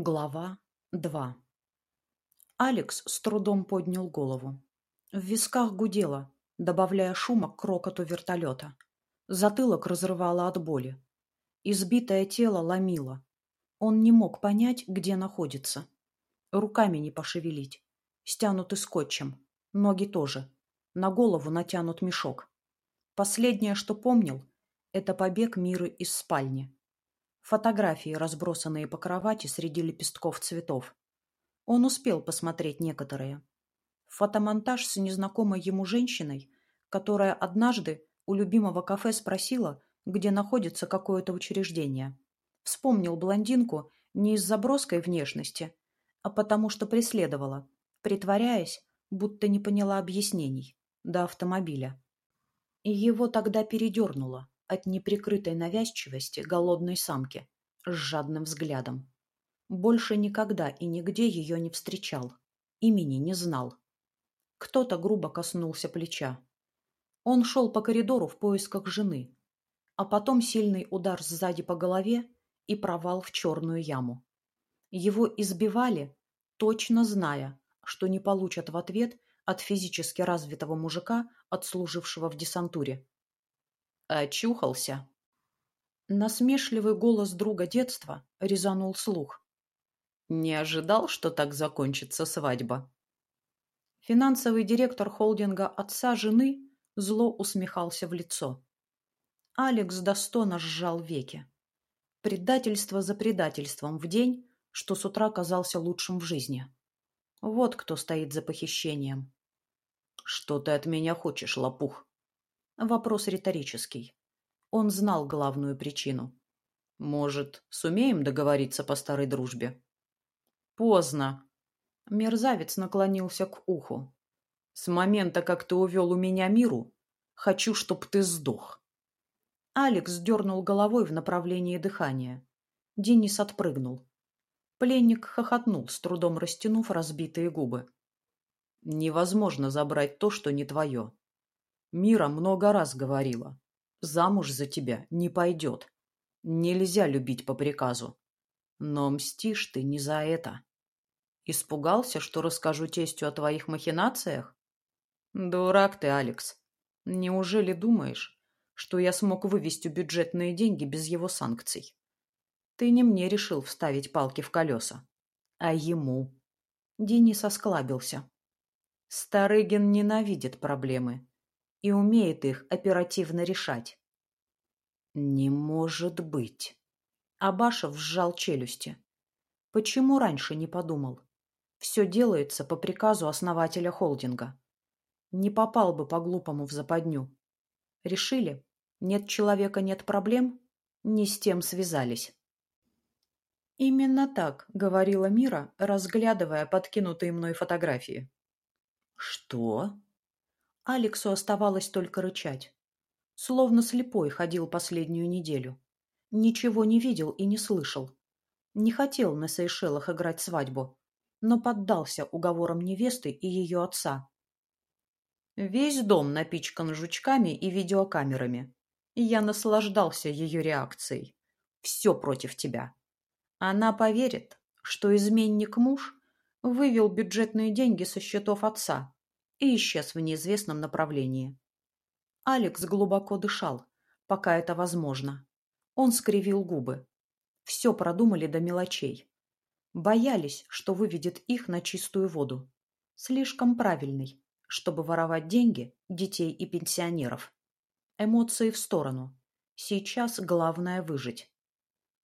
Глава 2 Алекс с трудом поднял голову. В висках гудело, добавляя шума к рокоту вертолета. Затылок разрывало от боли. Избитое тело ломило. Он не мог понять, где находится. Руками не пошевелить. Стянуты скотчем. Ноги тоже. На голову натянут мешок. Последнее, что помнил, это побег Миры из спальни. Фотографии, разбросанные по кровати среди лепестков цветов. Он успел посмотреть некоторые. Фотомонтаж с незнакомой ему женщиной, которая однажды у любимого кафе спросила, где находится какое-то учреждение. Вспомнил блондинку не из-за броской внешности, а потому что преследовала, притворяясь, будто не поняла объяснений, до автомобиля. И его тогда передернуло от неприкрытой навязчивости голодной самки с жадным взглядом. Больше никогда и нигде ее не встречал, имени не знал. Кто-то грубо коснулся плеча. Он шел по коридору в поисках жены, а потом сильный удар сзади по голове и провал в черную яму. Его избивали, точно зная, что не получат в ответ от физически развитого мужика, отслужившего в десантуре. Очухался. Насмешливый голос друга детства резанул слух. Не ожидал, что так закончится свадьба. Финансовый директор холдинга отца жены зло усмехался в лицо. Алекс до стона сжал веки. Предательство за предательством в день, что с утра казался лучшим в жизни. Вот кто стоит за похищением. «Что ты от меня хочешь, лопух?» Вопрос риторический. Он знал главную причину. «Может, сумеем договориться по старой дружбе?» «Поздно». Мерзавец наклонился к уху. «С момента, как ты увел у меня миру, хочу, чтоб ты сдох». Алекс дернул головой в направлении дыхания. Денис отпрыгнул. Пленник хохотнул, с трудом растянув разбитые губы. «Невозможно забрать то, что не твое. Мира много раз говорила. Замуж за тебя не пойдет. Нельзя любить по приказу. Но мстишь ты не за это. Испугался, что расскажу тестю о твоих махинациях? Дурак ты, Алекс. Неужели думаешь, что я смог вывести бюджетные деньги без его санкций? Ты не мне решил вставить палки в колеса, а ему. Денис осклабился. Старыгин ненавидит проблемы и умеет их оперативно решать. Не может быть. Абашев сжал челюсти. Почему раньше не подумал? Все делается по приказу основателя холдинга. Не попал бы по-глупому в западню. Решили? Нет человека, нет проблем? Не с тем связались. Именно так говорила Мира, разглядывая подкинутые мной фотографии. Что? Алексу оставалось только рычать. Словно слепой ходил последнюю неделю. Ничего не видел и не слышал. Не хотел на Сейшелах играть свадьбу, но поддался уговорам невесты и ее отца. Весь дом напичкан жучками и видеокамерами. И я наслаждался ее реакцией. Все против тебя. Она поверит, что изменник-муж вывел бюджетные деньги со счетов отца и исчез в неизвестном направлении. Алекс глубоко дышал, пока это возможно. Он скривил губы. Все продумали до мелочей. Боялись, что выведет их на чистую воду. Слишком правильный, чтобы воровать деньги детей и пенсионеров. Эмоции в сторону. Сейчас главное выжить.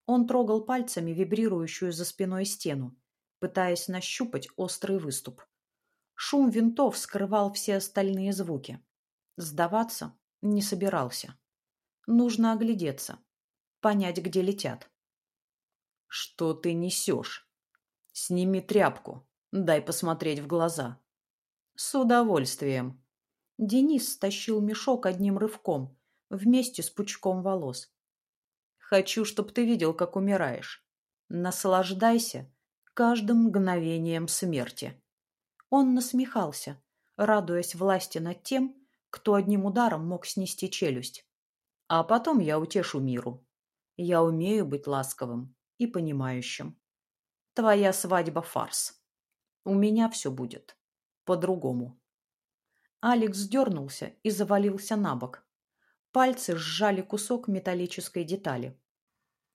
Он трогал пальцами вибрирующую за спиной стену, пытаясь нащупать острый выступ. Шум винтов скрывал все остальные звуки. Сдаваться не собирался. Нужно оглядеться, понять, где летят. «Что ты несешь? Сними тряпку, дай посмотреть в глаза». «С удовольствием». Денис стащил мешок одним рывком, вместе с пучком волос. «Хочу, чтоб ты видел, как умираешь. Наслаждайся каждым мгновением смерти». Он насмехался, радуясь власти над тем, кто одним ударом мог снести челюсть. А потом я утешу миру. Я умею быть ласковым и понимающим. Твоя свадьба — фарс. У меня все будет по-другому. Алекс дернулся и завалился на бок. Пальцы сжали кусок металлической детали.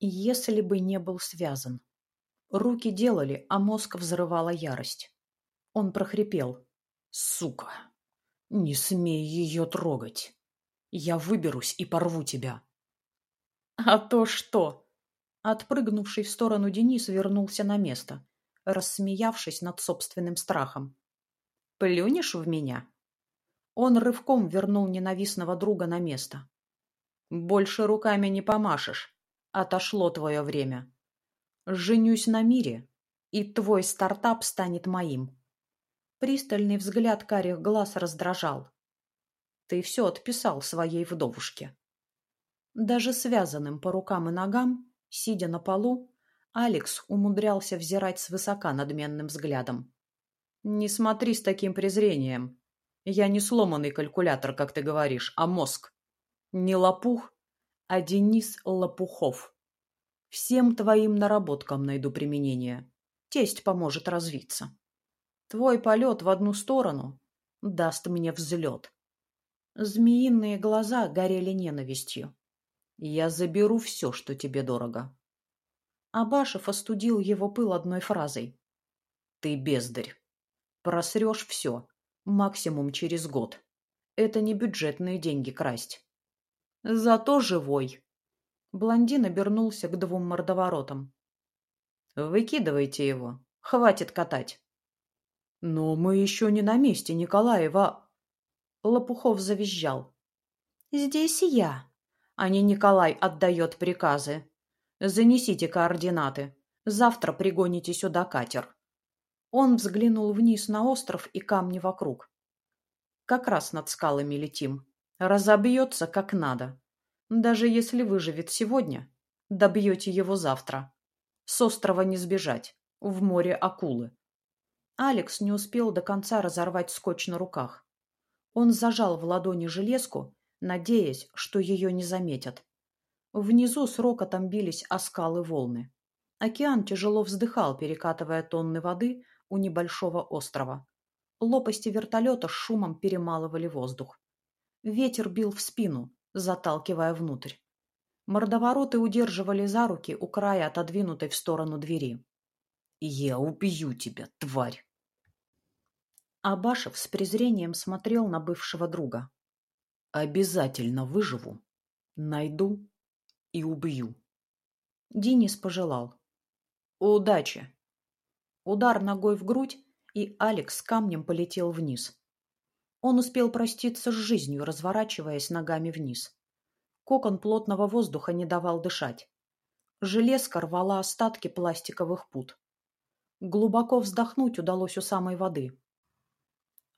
Если бы не был связан. Руки делали, а мозг взрывала ярость. Он прохрипел. «Сука! Не смей ее трогать! Я выберусь и порву тебя!» «А то что?» Отпрыгнувший в сторону Денис вернулся на место, рассмеявшись над собственным страхом. «Плюнешь в меня?» Он рывком вернул ненавистного друга на место. «Больше руками не помашешь. Отошло твое время. Женюсь на мире, и твой стартап станет моим». Пристальный взгляд карих глаз раздражал. «Ты все отписал своей вдовушке». Даже связанным по рукам и ногам, сидя на полу, Алекс умудрялся взирать свысока надменным взглядом. «Не смотри с таким презрением. Я не сломанный калькулятор, как ты говоришь, а мозг. Не лопух, а Денис Лопухов. Всем твоим наработкам найду применение. Тесть поможет развиться. Твой полет в одну сторону даст мне взлет. Змеиные глаза горели ненавистью. Я заберу все, что тебе дорого. Абашев остудил его пыл одной фразой. Ты бездарь. Просрешь все. Максимум через год. Это не бюджетные деньги красть. Зато живой. Блондин обернулся к двум мордоворотам. Выкидывайте его. Хватит катать. Но мы еще не на месте, Николаева. Лопухов завизжал. Здесь я. А не Николай отдает приказы. Занесите координаты. Завтра пригоните сюда катер. Он взглянул вниз на остров и камни вокруг. Как раз над скалами летим. Разобьется как надо. Даже если выживет сегодня, добьете его завтра. С острова не сбежать. В море акулы. Алекс не успел до конца разорвать скотч на руках. Он зажал в ладони железку, надеясь, что ее не заметят. Внизу с рокотом бились о скалы волны. Океан тяжело вздыхал, перекатывая тонны воды у небольшого острова. Лопасти вертолета с шумом перемалывали воздух. Ветер бил в спину, заталкивая внутрь. Мордовороты удерживали за руки у края отодвинутой в сторону двери. «Я убью тебя, тварь!» Абашев с презрением смотрел на бывшего друга. «Обязательно выживу, найду и убью». Денис пожелал. «Удачи!» Удар ногой в грудь, и Алекс камнем полетел вниз. Он успел проститься с жизнью, разворачиваясь ногами вниз. Кокон плотного воздуха не давал дышать. Железка рвала остатки пластиковых пут. Глубоко вздохнуть удалось у самой воды.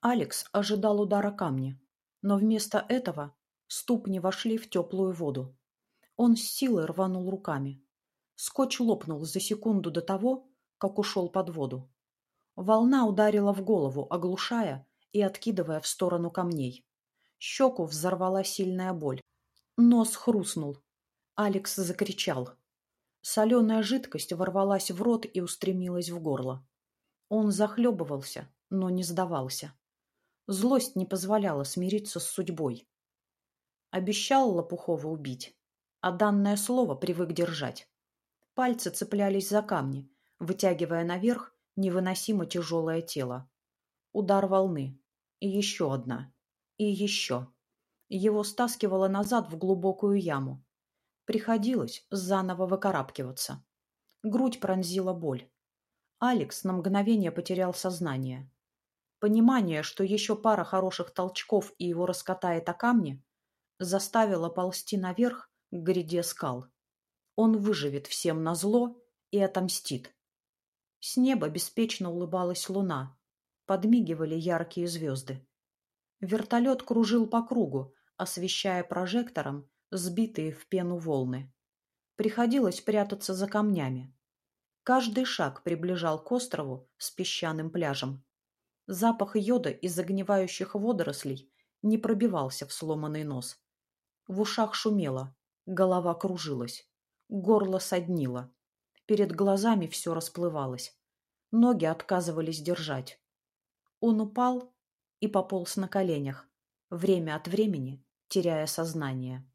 Алекс ожидал удара камня, но вместо этого ступни вошли в теплую воду. Он с силой рванул руками. Скотч лопнул за секунду до того, как ушел под воду. Волна ударила в голову, оглушая и откидывая в сторону камней. Щеку взорвала сильная боль. Нос хрустнул. Алекс закричал. Соленая жидкость ворвалась в рот и устремилась в горло. Он захлебывался, но не сдавался. Злость не позволяла смириться с судьбой. Обещал Лопухова убить, а данное слово привык держать. Пальцы цеплялись за камни, вытягивая наверх невыносимо тяжелое тело. Удар волны. И еще одна. И еще. Его стаскивало назад в глубокую яму. Приходилось заново выкарабкиваться. Грудь пронзила боль. Алекс на мгновение потерял сознание. Понимание, что еще пара хороших толчков и его раскатает о камни, заставило ползти наверх к гряде скал. Он выживет всем назло и отомстит. С неба беспечно улыбалась луна. Подмигивали яркие звезды. Вертолет кружил по кругу, освещая прожектором сбитые в пену волны. Приходилось прятаться за камнями. Каждый шаг приближал к острову с песчаным пляжем. Запах йода из загнивающих водорослей не пробивался в сломанный нос. В ушах шумело, голова кружилась, горло соднило. Перед глазами все расплывалось. Ноги отказывались держать. Он упал и пополз на коленях, время от времени теряя сознание.